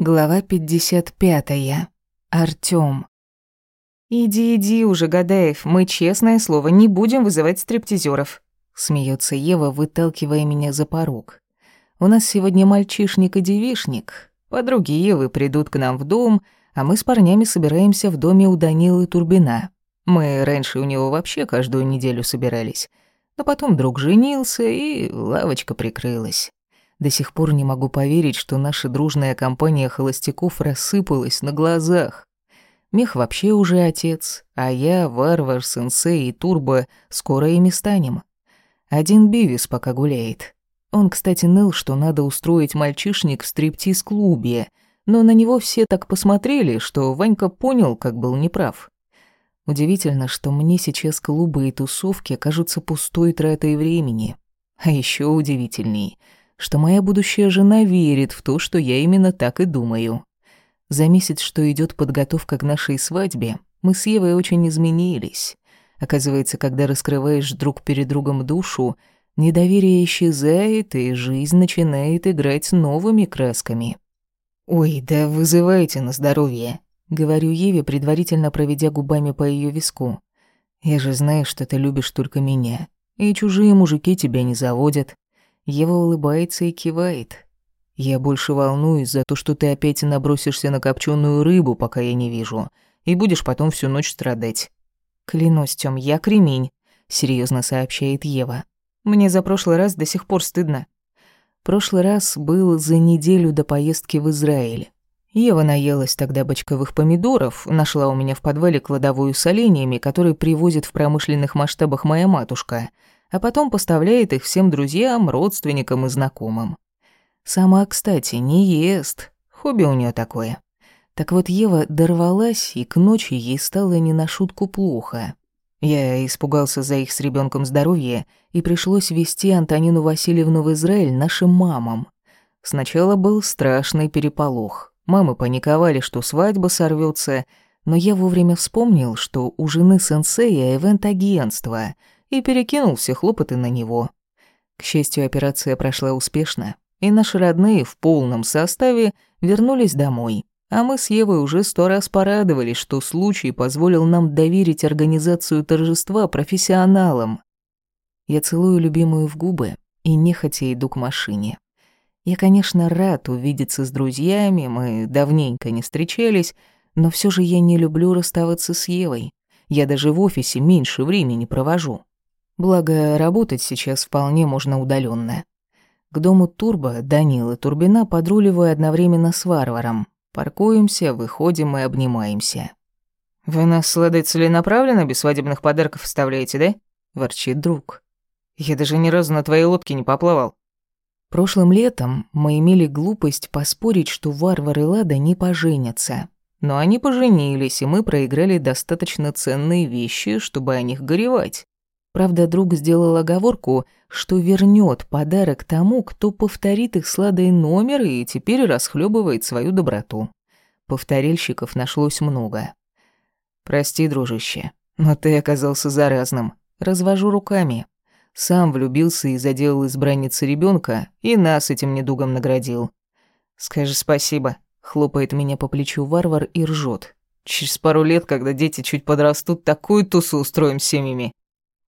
Глава 55. Артём. «Иди, иди уже, Гадаев, мы, честное слово, не будем вызывать стриптизеров. смеется Ева, выталкивая меня за порог. «У нас сегодня мальчишник и девишник. Подруги Евы придут к нам в дом, а мы с парнями собираемся в доме у Данилы Турбина. Мы раньше у него вообще каждую неделю собирались, но потом друг женился, и лавочка прикрылась. До сих пор не могу поверить, что наша дружная компания холостяков рассыпалась на глазах. Мех вообще уже отец, а я, Варвар, Сенсей и Турбо скоро ими станем. Один Бивис пока гуляет. Он, кстати, ныл, что надо устроить мальчишник в стриптиз-клубе, но на него все так посмотрели, что Ванька понял, как был неправ. Удивительно, что мне сейчас клубы и тусовки кажутся пустой тратой времени. А еще удивительней — что моя будущая жена верит в то, что я именно так и думаю. За месяц, что идет подготовка к нашей свадьбе, мы с Евой очень изменились. Оказывается, когда раскрываешь друг перед другом душу, недоверие исчезает, и жизнь начинает играть новыми красками. «Ой, да вызывайте на здоровье», — говорю Еве, предварительно проведя губами по ее виску. «Я же знаю, что ты любишь только меня, и чужие мужики тебя не заводят. Ева улыбается и кивает. Я больше волнуюсь за то, что ты опять набросишься на копченую рыбу, пока я не вижу, и будешь потом всю ночь страдать. Клянусь, Тём, я кремень, серьезно сообщает Ева. Мне за прошлый раз до сих пор стыдно. Прошлый раз был за неделю до поездки в Израиль. Ева наелась тогда бочковых помидоров, нашла у меня в подвале кладовую с оленями, которые привозит в промышленных масштабах моя матушка — а потом поставляет их всем друзьям, родственникам и знакомым. Сама, кстати, не ест. Хобби у нее такое. Так вот, Ева дорвалась, и к ночи ей стало не на шутку плохо. Я испугался за их с ребенком здоровье, и пришлось вести Антонину Васильевну в Израиль нашим мамам. Сначала был страшный переполох. Мамы паниковали, что свадьба сорвется, но я вовремя вспомнил, что у жены сенсея ивент-агентство — и перекинул все хлопоты на него. К счастью, операция прошла успешно, и наши родные в полном составе вернулись домой. А мы с Евой уже сто раз порадовались, что случай позволил нам доверить организацию торжества профессионалам. Я целую любимую в губы и нехотя иду к машине. Я, конечно, рад увидеться с друзьями, мы давненько не встречались, но все же я не люблю расставаться с Евой. Я даже в офисе меньше времени провожу. Благо, работать сейчас вполне можно удаленно. К дому Турбо Данилы Турбина подруливаю одновременно с варваром. Паркуемся, выходим и обнимаемся. «Вы нас сладой целенаправленно без свадебных подарков вставляете, да?» – ворчит друг. «Я даже ни разу на твоей лодке не поплавал». Прошлым летом мы имели глупость поспорить, что варвар и Лада не поженятся. Но они поженились, и мы проиграли достаточно ценные вещи, чтобы о них горевать. Правда, друг сделал оговорку, что вернет подарок тому, кто повторит их сладый номер и теперь расхлебывает свою доброту. Повторильщиков нашлось много. «Прости, дружище, но ты оказался заразным. Развожу руками. Сам влюбился и заделал избранницы ребенка, и нас этим недугом наградил. Скажи спасибо», — хлопает меня по плечу варвар и ржет. «Через пару лет, когда дети чуть подрастут, такую тусу устроим семьями.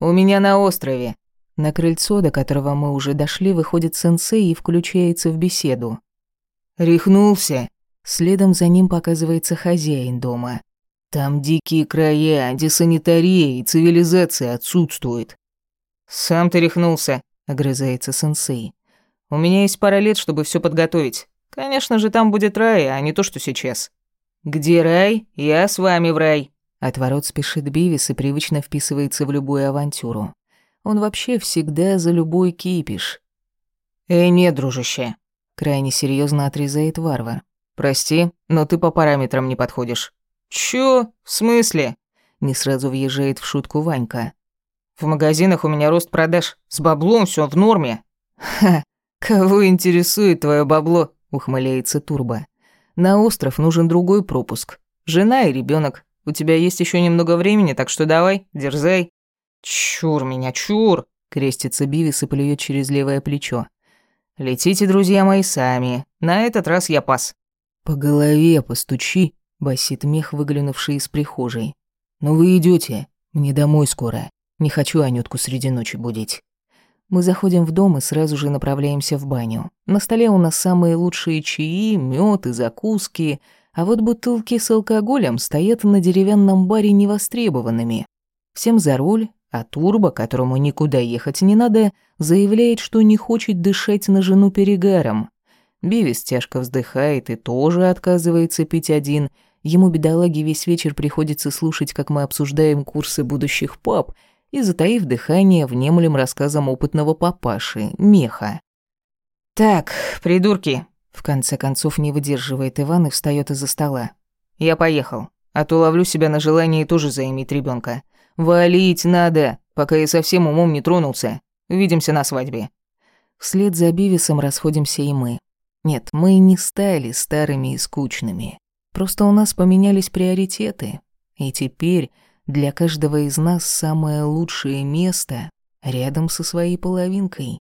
«У меня на острове». На крыльцо, до которого мы уже дошли, выходит сенсей и включается в беседу. «Рехнулся?» Следом за ним показывается хозяин дома. «Там дикие края, антисанитария и цивилизация отсутствует». «Сам ты рехнулся», — огрызается сенсей. «У меня есть пара лет, чтобы все подготовить. Конечно же, там будет рай, а не то, что сейчас». «Где рай? Я с вами в рай», от ворот спешит Бивис и привычно вписывается в любую авантюру. Он вообще всегда за любой кипиш. «Эй, нет, дружище!» Крайне серьезно отрезает варвар. «Прости, но ты по параметрам не подходишь». «Чё? В смысле?» Не сразу въезжает в шутку Ванька. «В магазинах у меня рост продаж. С баблом все в норме». «Ха, кого интересует твое бабло?» Ухмыляется Турбо. «На остров нужен другой пропуск. Жена и ребенок. У тебя есть еще немного времени, так что давай, дерзай». «Чур меня, чур!» — крестится Бивис и плюет через левое плечо. «Летите, друзья мои, сами. На этот раз я пас». «По голове постучи», — басит мех, выглянувший из прихожей. «Ну вы идете, мне домой скоро. Не хочу Анютку среди ночи будить». Мы заходим в дом и сразу же направляемся в баню. На столе у нас самые лучшие чаи, мед и закуски, а вот бутылки с алкоголем стоят на деревянном баре невостребованными. Всем за руль, а Турбо, которому никуда ехать не надо, заявляет, что не хочет дышать на жену перегаром. Бивис тяжко вздыхает и тоже отказывается пить один. Ему, бедолаге, весь вечер приходится слушать, как мы обсуждаем курсы будущих пап — и, затаив дыхание, внемлем рассказом опытного папаши, меха. «Так, придурки!» В конце концов не выдерживает Иван и встает из-за стола. «Я поехал, а то ловлю себя на желании тоже заиметь ребенка. Валить надо, пока я совсем умом не тронулся. Увидимся на свадьбе». Вслед за Бивисом расходимся и мы. Нет, мы не стали старыми и скучными. Просто у нас поменялись приоритеты. И теперь для каждого из нас самое лучшее место рядом со своей половинкой.